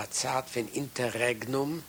a Zeit von Interregnum,